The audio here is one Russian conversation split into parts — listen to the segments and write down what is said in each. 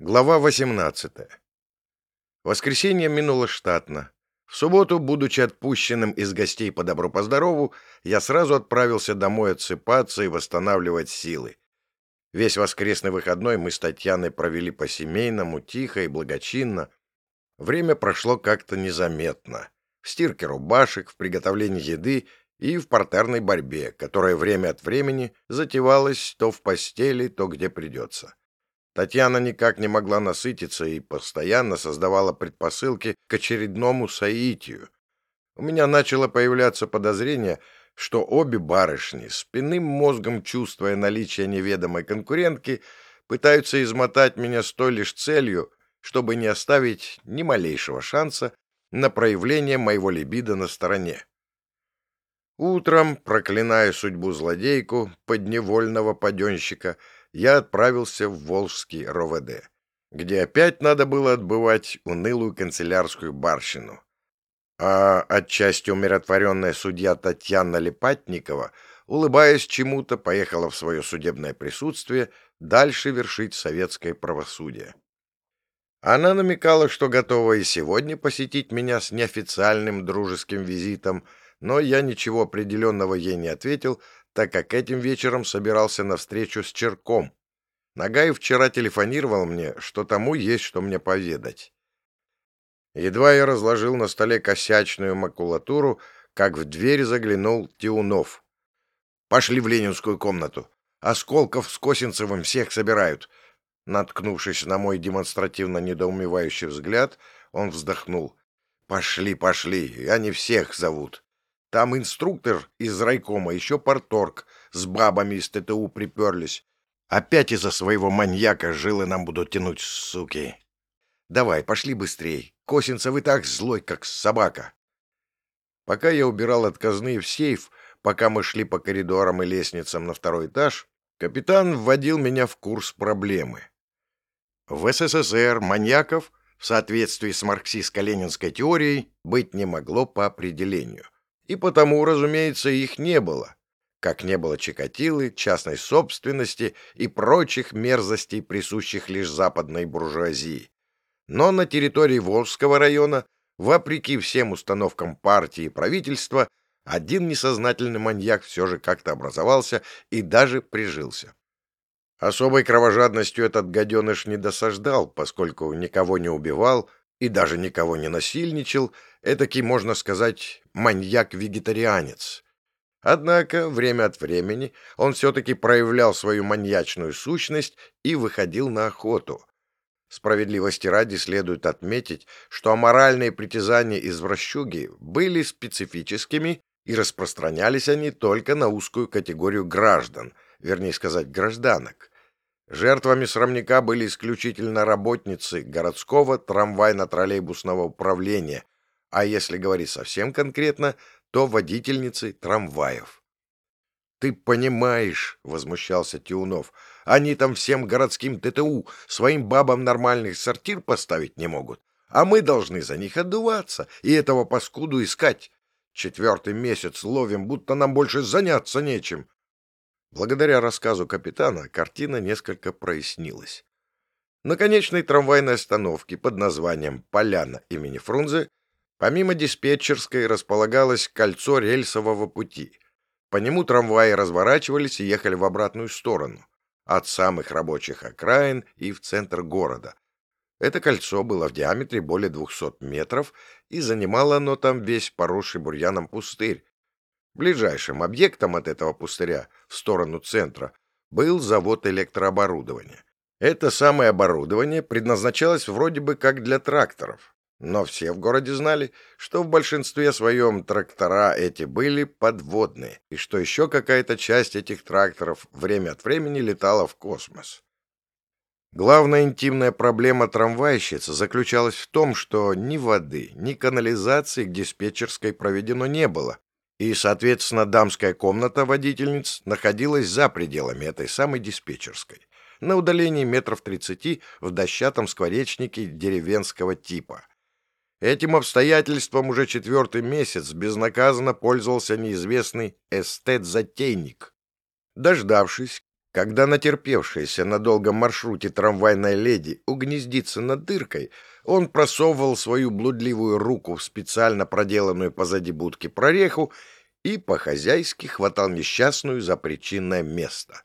Глава 18. Воскресенье минуло штатно. В субботу, будучи отпущенным из гостей по добру по здорову, я сразу отправился домой отсыпаться и восстанавливать силы. Весь воскресный выходной мы с Татьяной провели по-семейному, тихо и благочинно. Время прошло как-то незаметно. В стирке рубашек, в приготовлении еды и в партерной борьбе, которая время от времени затевалась то в постели, то где придется. Татьяна никак не могла насытиться и постоянно создавала предпосылки к очередному соитию. У меня начало появляться подозрение, что обе барышни, спинным мозгом чувствуя наличие неведомой конкурентки, пытаются измотать меня с той лишь целью, чтобы не оставить ни малейшего шанса на проявление моего либидо на стороне. Утром, проклиная судьбу злодейку, подневольного паденщика, я отправился в Волжский РОВД, где опять надо было отбывать унылую канцелярскую барщину. А отчасти умиротворенная судья Татьяна Лепатникова, улыбаясь чему-то, поехала в свое судебное присутствие дальше вершить советское правосудие. Она намекала, что готова и сегодня посетить меня с неофициальным дружеским визитом, но я ничего определенного ей не ответил, так как этим вечером собирался на встречу с Черком. Нагаев вчера телефонировал мне, что тому есть что мне поведать. Едва я разложил на столе косячную макулатуру, как в дверь заглянул Тиунов. «Пошли в ленинскую комнату. Осколков с Косинцевым всех собирают». Наткнувшись на мой демонстративно недоумевающий взгляд, он вздохнул. «Пошли, пошли, они всех зовут». Там инструктор из райкома, еще порторг, с бабами из ТТУ приперлись. Опять из-за своего маньяка жилы нам будут тянуть, суки. Давай, пошли быстрей. Косинцев и так злой, как собака. Пока я убирал отказные в сейф, пока мы шли по коридорам и лестницам на второй этаж, капитан вводил меня в курс проблемы. В СССР маньяков, в соответствии с марксистско-ленинской теорией, быть не могло по определению и потому, разумеется, их не было, как не было Чикатилы, частной собственности и прочих мерзостей, присущих лишь западной буржуазии. Но на территории Волжского района, вопреки всем установкам партии и правительства, один несознательный маньяк все же как-то образовался и даже прижился. Особой кровожадностью этот гаденыш не досаждал, поскольку никого не убивал, и даже никого не насильничал, этакий, можно сказать, маньяк-вегетарианец. Однако время от времени он все-таки проявлял свою маньячную сущность и выходил на охоту. Справедливости ради следует отметить, что аморальные притязания извращуги были специфическими и распространялись они только на узкую категорию граждан, вернее сказать, гражданок. Жертвами срамника были исключительно работницы городского трамвайно-троллейбусного управления, а если говорить совсем конкретно, то водительницы трамваев. «Ты понимаешь», — возмущался Тиунов, — «они там всем городским ТТУ своим бабам нормальных сортир поставить не могут, а мы должны за них отдуваться и этого паскуду искать. Четвертый месяц ловим, будто нам больше заняться нечем. Благодаря рассказу капитана картина несколько прояснилась. На конечной трамвайной остановке под названием «Поляна» имени Фрунзе помимо диспетчерской располагалось кольцо рельсового пути. По нему трамваи разворачивались и ехали в обратную сторону, от самых рабочих окраин и в центр города. Это кольцо было в диаметре более 200 метров, и занимало оно там весь поросший бурьяном пустырь, Ближайшим объектом от этого пустыря в сторону центра был завод электрооборудования. Это самое оборудование предназначалось вроде бы как для тракторов, но все в городе знали, что в большинстве своем трактора эти были подводные, и что еще какая-то часть этих тракторов время от времени летала в космос. Главная интимная проблема трамвайщицы заключалась в том, что ни воды, ни канализации к диспетчерской проведено не было, и, соответственно, дамская комната водительниц находилась за пределами этой самой диспетчерской, на удалении метров тридцати в дощатом скворечнике деревенского типа. Этим обстоятельством уже четвертый месяц безнаказанно пользовался неизвестный эстет-затейник. Дождавшись, Когда натерпевшаяся на долгом маршруте трамвайная леди угнездится над дыркой, он просовывал свою блудливую руку в специально проделанную позади будки прореху и по-хозяйски хватал несчастную за причинное место.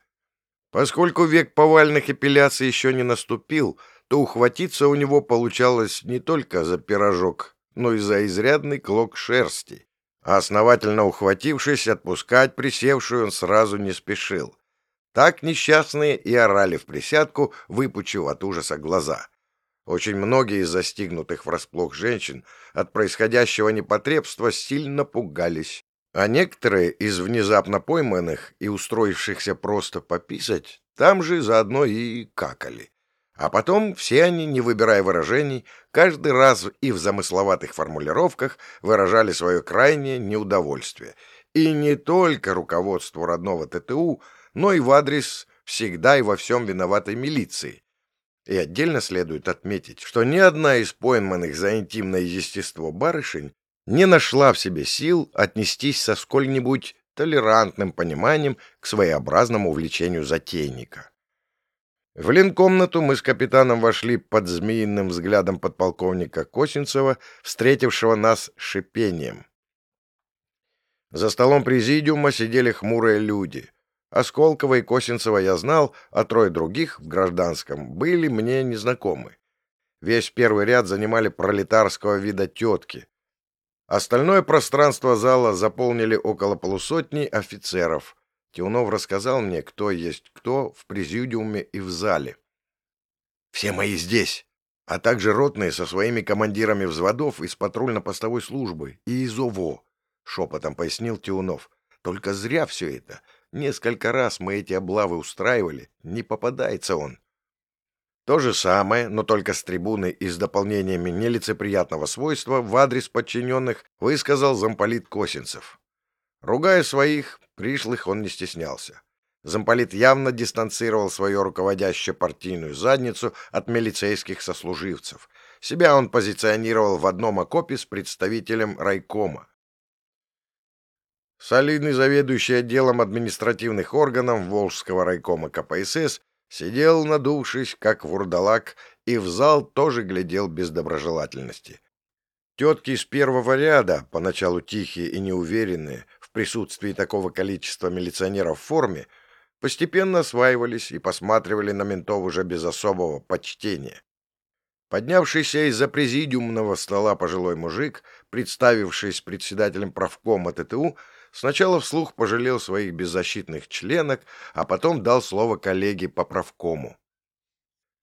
Поскольку век повальных эпиляций еще не наступил, то ухватиться у него получалось не только за пирожок, но и за изрядный клок шерсти, а основательно ухватившись, отпускать присевшую он сразу не спешил. Так несчастные и орали в присядку, выпучив от ужаса глаза. Очень многие из застигнутых врасплох женщин от происходящего непотребства сильно пугались, а некоторые из внезапно пойманных и устроившихся просто пописать там же заодно и какали. А потом все они, не выбирая выражений, каждый раз и в замысловатых формулировках выражали свое крайнее неудовольствие. И не только руководству родного ТТУ, но и в адрес всегда и во всем виноватой милиции. И отдельно следует отметить, что ни одна из пойманных за интимное естество барышень не нашла в себе сил отнестись со сколь-нибудь толерантным пониманием к своеобразному увлечению затейника. В линкомнату мы с капитаном вошли под змеиным взглядом подполковника Косинцева, встретившего нас шипением. За столом президиума сидели хмурые люди. Осколкова и Косинцева я знал, а трое других в гражданском были мне незнакомы. Весь первый ряд занимали пролетарского вида тетки. Остальное пространство зала заполнили около полусотни офицеров, Тиунов рассказал мне, кто есть кто в президиуме и в зале. «Все мои здесь, а также ротные со своими командирами взводов из патрульно-постовой службы и из ОВО», — шепотом пояснил Тиунов. «Только зря все это. Несколько раз мы эти облавы устраивали. Не попадается он». То же самое, но только с трибуны и с дополнениями нелицеприятного свойства в адрес подчиненных высказал замполит Косинцев. Ругая своих, пришлых он не стеснялся. Замполит явно дистанцировал свою руководящую партийную задницу от милицейских сослуживцев. Себя он позиционировал в одном окопе с представителем райкома. Солидный заведующий отделом административных органов Волжского райкома КПСС сидел, надувшись, как вурдалак, и в зал тоже глядел без доброжелательности. Тетки из первого ряда, поначалу тихие и неуверенные, в присутствии такого количества милиционеров в форме, постепенно осваивались и посматривали на ментов уже без особого почтения. Поднявшийся из-за президиумного стола пожилой мужик, представившись председателем правкома ТТУ, сначала вслух пожалел своих беззащитных членок, а потом дал слово коллеге по правкому.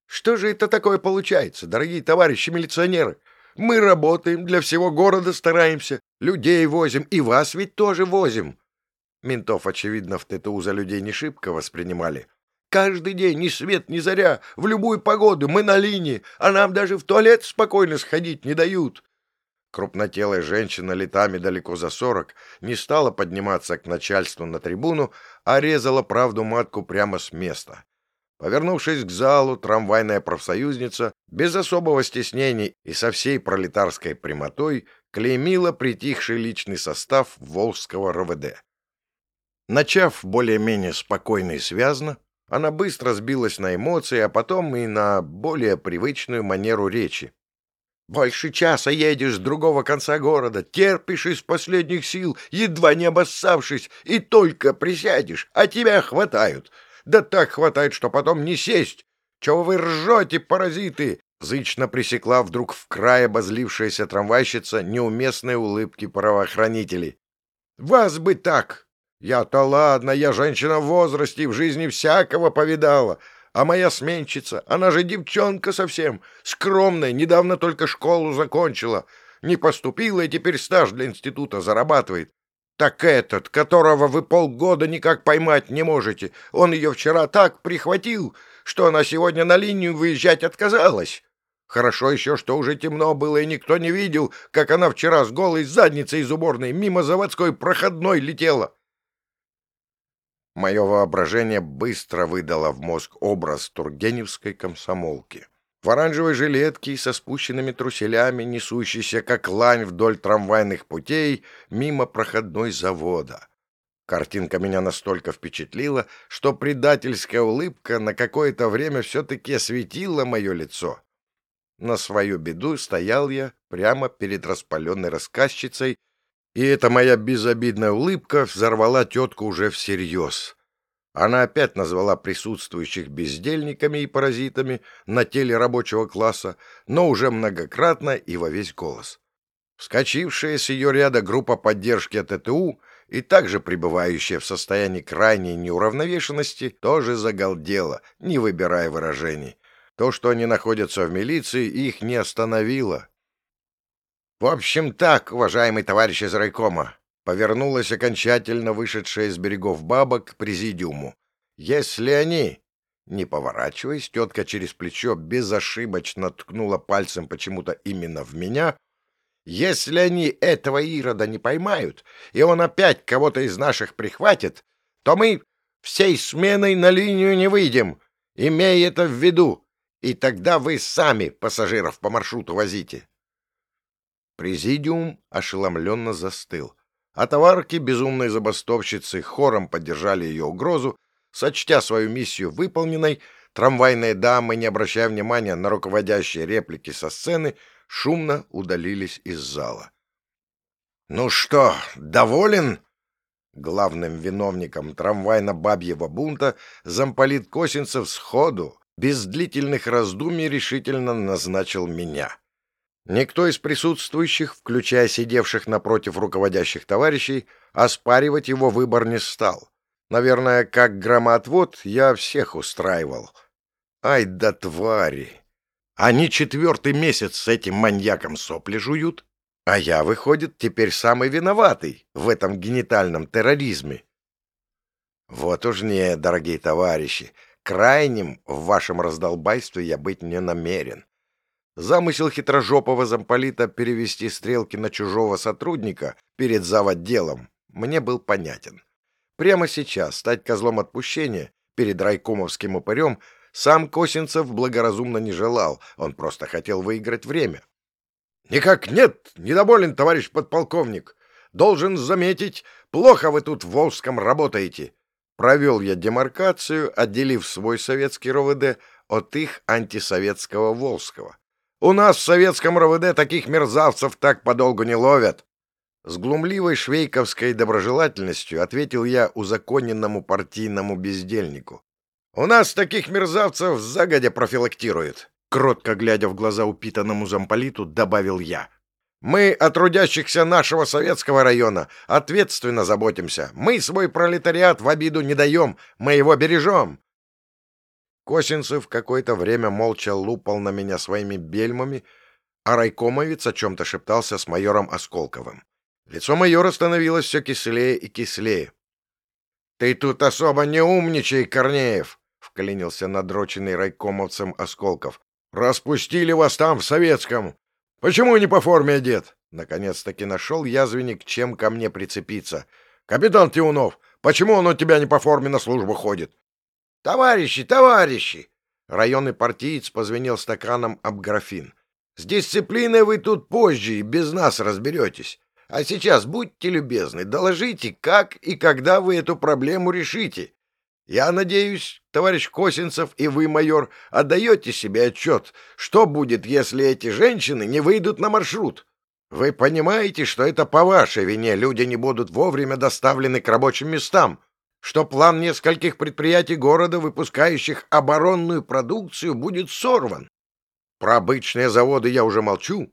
«Что же это такое получается, дорогие товарищи милиционеры? Мы работаем, для всего города стараемся, людей возим, и вас ведь тоже возим. Ментов, очевидно, в ТТУ за людей не шибко воспринимали. Каждый день, ни свет, ни заря, в любую погоду мы на линии, а нам даже в туалет спокойно сходить не дают. Крупнотелая женщина летами далеко за сорок не стала подниматься к начальству на трибуну, а резала правду матку прямо с места. Повернувшись к залу, трамвайная профсоюзница без особого стеснения и со всей пролетарской прямотой клеймила притихший личный состав Волжского РВД. Начав более-менее спокойно и связно, она быстро сбилась на эмоции, а потом и на более привычную манеру речи. «Больше часа едешь с другого конца города, терпишь из последних сил, едва не обоссавшись, и только присядешь, а тебя хватают. Да так хватает, что потом не сесть. Чего вы ржете, паразиты?» Зычно пресекла вдруг в край обозлившаяся трамвайщица неуместные улыбки правоохранителей. «Вас бы так! Я-то ладно, я женщина в возрасте и в жизни всякого повидала. А моя сменщица, она же девчонка совсем, скромная, недавно только школу закончила. Не поступила и теперь стаж для института зарабатывает. Так этот, которого вы полгода никак поймать не можете, он ее вчера так прихватил, что она сегодня на линию выезжать отказалась. Хорошо еще, что уже темно было, и никто не видел, как она вчера с голой задницей из уборной мимо заводской проходной летела. Мое воображение быстро выдало в мозг образ тургеневской комсомолки в оранжевой жилетке и со спущенными труселями, несущейся как лань вдоль трамвайных путей мимо проходной завода. Картинка меня настолько впечатлила, что предательская улыбка на какое-то время все-таки осветила мое лицо. На свою беду стоял я прямо перед распаленной рассказчицей, и эта моя безобидная улыбка взорвала тетку уже всерьез. Она опять назвала присутствующих бездельниками и паразитами на теле рабочего класса, но уже многократно и во весь голос. Вскочившая с ее ряда группа поддержки от ТТУ и также пребывающая в состоянии крайней неуравновешенности, тоже загалдела, не выбирая выражений. То, что они находятся в милиции, их не остановило. «В общем так, уважаемый товарищ из райкома», повернулась окончательно вышедшая из берегов баба к президиуму. «Если они...» Не поворачиваясь, тетка через плечо безошибочно ткнула пальцем почему-то именно в меня, если они этого Ирода не поймают, и он опять кого-то из наших прихватит, то мы всей сменой на линию не выйдем, имея это в виду, и тогда вы сами пассажиров по маршруту возите. Президиум ошеломленно застыл, а товарки безумной забастовщицы хором поддержали ее угрозу, сочтя свою миссию выполненной, трамвайные дамы, не обращая внимания на руководящие реплики со сцены, шумно удалились из зала. «Ну что, доволен?» Главным виновником трамвайно-бабьего бунта замполит Косинцев сходу, без длительных раздумий, решительно назначил меня. Никто из присутствующих, включая сидевших напротив руководящих товарищей, оспаривать его выбор не стал. Наверное, как громоотвод я всех устраивал. Ай да твари! Они четвертый месяц с этим маньяком сопли жуют, а я, выходит, теперь самый виноватый в этом генитальном терроризме. Вот уж не, дорогие товарищи, крайним в вашем раздолбайстве я быть не намерен. Замысел хитрожопого замполита перевести стрелки на чужого сотрудника перед заводделом мне был понятен. Прямо сейчас стать козлом отпущения перед райкомовским упырем сам Косинцев благоразумно не желал, он просто хотел выиграть время. «Никак нет, недоволен, товарищ подполковник. Должен заметить, плохо вы тут в Волжском работаете». Провел я демаркацию, отделив свой советский РОВД от их антисоветского Волжского. «У нас в советском РОВД таких мерзавцев так подолгу не ловят». С глумливой швейковской доброжелательностью ответил я узаконенному партийному бездельнику. У нас таких мерзавцев загодя профилактируют. Кротко глядя в глаза упитанному замполиту, добавил я. Мы о трудящихся нашего советского района ответственно заботимся. Мы свой пролетариат в обиду не даем, мы его бережем. Косинцев какое-то время молча лупал на меня своими бельмами, а райкомовец о чем-то шептался с майором Осколковым. Лицо майора становилось все кислее и кислее. — Ты тут особо не умничай, Корнеев! вклинился надроченный райкомовцем Осколков. «Распустили вас там, в советском! Почему не по форме одет?» Наконец-таки нашел язвенник, чем ко мне прицепиться. «Капитан Тиунов, почему он у тебя не по форме на службу ходит?» «Товарищи, товарищи!» Районный партиец позвенел стаканом об графин. «С дисциплиной вы тут позже и без нас разберетесь. А сейчас будьте любезны, доложите, как и когда вы эту проблему решите. Я надеюсь, товарищ Косинцев и вы, майор, отдаете себе отчет, что будет, если эти женщины не выйдут на маршрут. Вы понимаете, что это по вашей вине люди не будут вовремя доставлены к рабочим местам, что план нескольких предприятий города, выпускающих оборонную продукцию, будет сорван. Про обычные заводы я уже молчу.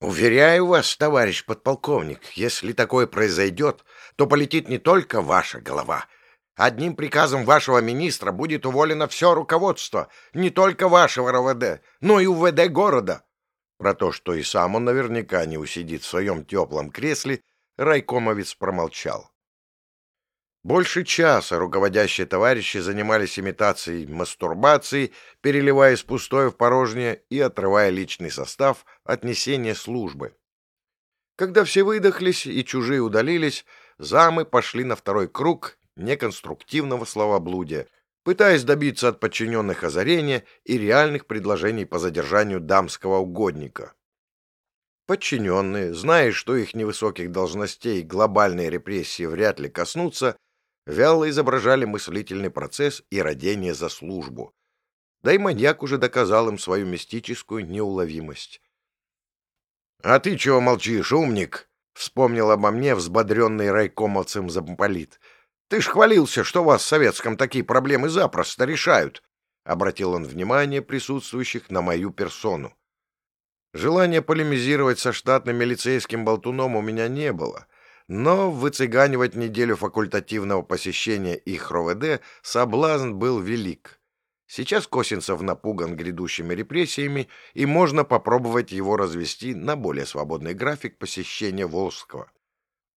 Уверяю вас, товарищ подполковник, если такое произойдет, то полетит не только ваша голова — Одним приказом вашего министра будет уволено все руководство, не только вашего РОВД, но и УВД города. Про то, что и сам он наверняка не усидит в своем теплом кресле, райкомовец промолчал. Больше часа руководящие товарищи занимались имитацией мастурбации, переливая из пустое в порожнее и отрывая личный состав от несения службы. Когда все выдохлись и чужие удалились, замы пошли на второй круг неконструктивного словоблудия, пытаясь добиться от подчиненных озарения и реальных предложений по задержанию дамского угодника. Подчиненные, зная, что их невысоких должностей глобальные репрессии вряд ли коснутся, вяло изображали мыслительный процесс и родение за службу. Да и маньяк уже доказал им свою мистическую неуловимость. «А ты чего молчишь, умник?» — вспомнил обо мне взбодренный райкомовцем замполит. «Ты ж хвалился, что вас в Советском такие проблемы запросто решают!» — обратил он внимание присутствующих на мою персону. Желания полемизировать со штатным милицейским болтуном у меня не было, но выцыганивать неделю факультативного посещения их РОВД соблазн был велик. Сейчас Косинцев напуган грядущими репрессиями, и можно попробовать его развести на более свободный график посещения Волжского.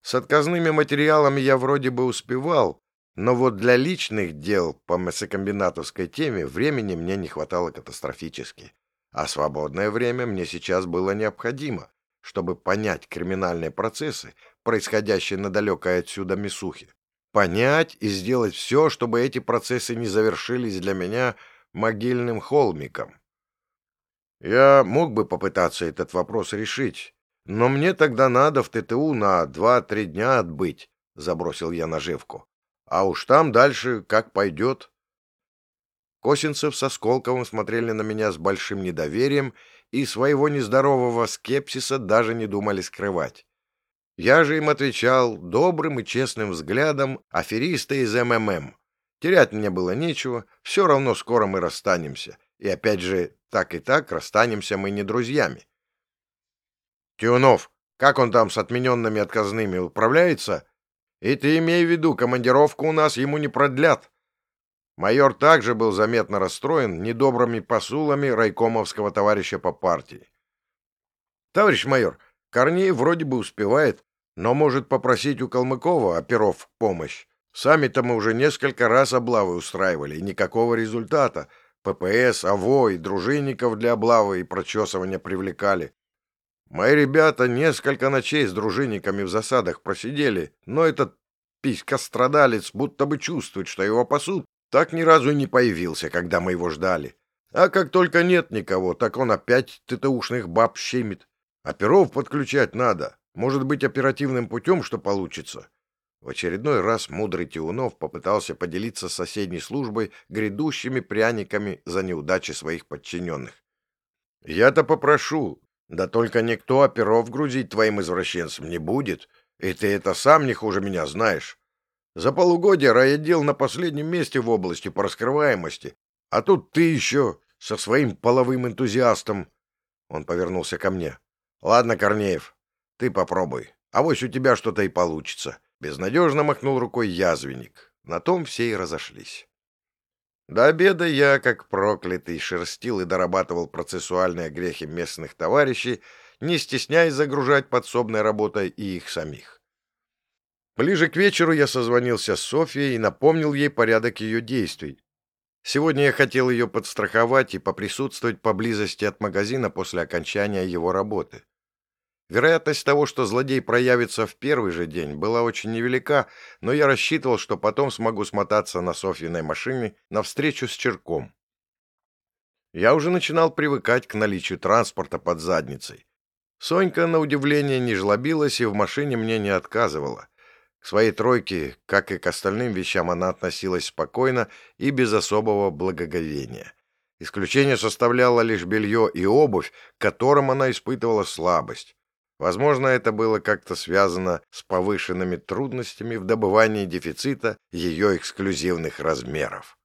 С отказными материалами я вроде бы успевал, но вот для личных дел по мясокомбинатовской теме времени мне не хватало катастрофически. А свободное время мне сейчас было необходимо, чтобы понять криминальные процессы, происходящие на далекой отсюда Мисухе понять и сделать все, чтобы эти процессы не завершились для меня могильным холмиком. Я мог бы попытаться этот вопрос решить, но мне тогда надо в ТТУ на два-три дня отбыть, — забросил я наживку. А уж там дальше как пойдет. Косинцев со Сколковым смотрели на меня с большим недоверием и своего нездорового скепсиса даже не думали скрывать. Я же им отвечал добрым и честным взглядом афериста из МММ. Терять мне было нечего, все равно скоро мы расстанемся. И опять же, так и так расстанемся мы не друзьями. Тюнов, как он там с отмененными отказными управляется? И ты имей в виду, командировку у нас ему не продлят. Майор также был заметно расстроен недобрыми посулами райкомовского товарища по партии. Товарищ майор, Корней вроде бы успевает, но может попросить у Калмыкова оперов помощь. Сами-то мы уже несколько раз облавы устраивали, и никакого результата. ППС, АВО и дружинников для облавы и прочесывания привлекали. Мои ребята несколько ночей с дружинниками в засадах просидели, но этот писька-страдалец будто бы чувствует, что его пасут, так ни разу и не появился, когда мы его ждали. А как только нет никого, так он опять ТТУшных баб щемит. Оперов подключать надо. Может быть, оперативным путем что получится. В очередной раз мудрый Тиунов попытался поделиться с соседней службой грядущими пряниками за неудачи своих подчиненных. «Я-то попрошу, да только никто оперов грузить твоим извращенцам не будет, и ты это сам не хуже меня знаешь. За полугодие райотдел на последнем месте в области по раскрываемости, а тут ты еще со своим половым энтузиастом...» Он повернулся ко мне. Ладно, Корнеев, ты попробуй. А вось у тебя что-то и получится. Безнадежно махнул рукой язвенник. На том все и разошлись. До обеда я, как проклятый, шерстил и дорабатывал процессуальные грехи местных товарищей, не стесняясь загружать подсобной работой и их самих. Ближе к вечеру я созвонился с Софьей и напомнил ей порядок ее действий. Сегодня я хотел ее подстраховать и поприсутствовать поблизости от магазина после окончания его работы. Вероятность того, что злодей проявится в первый же день, была очень невелика, но я рассчитывал, что потом смогу смотаться на Софьиной машине навстречу с Черком. Я уже начинал привыкать к наличию транспорта под задницей. Сонька, на удивление, не жлобилась и в машине мне не отказывала. К своей тройке, как и к остальным вещам, она относилась спокойно и без особого благоговения. Исключение составляло лишь белье и обувь, к которым она испытывала слабость. Возможно, это было как-то связано с повышенными трудностями в добывании дефицита ее эксклюзивных размеров.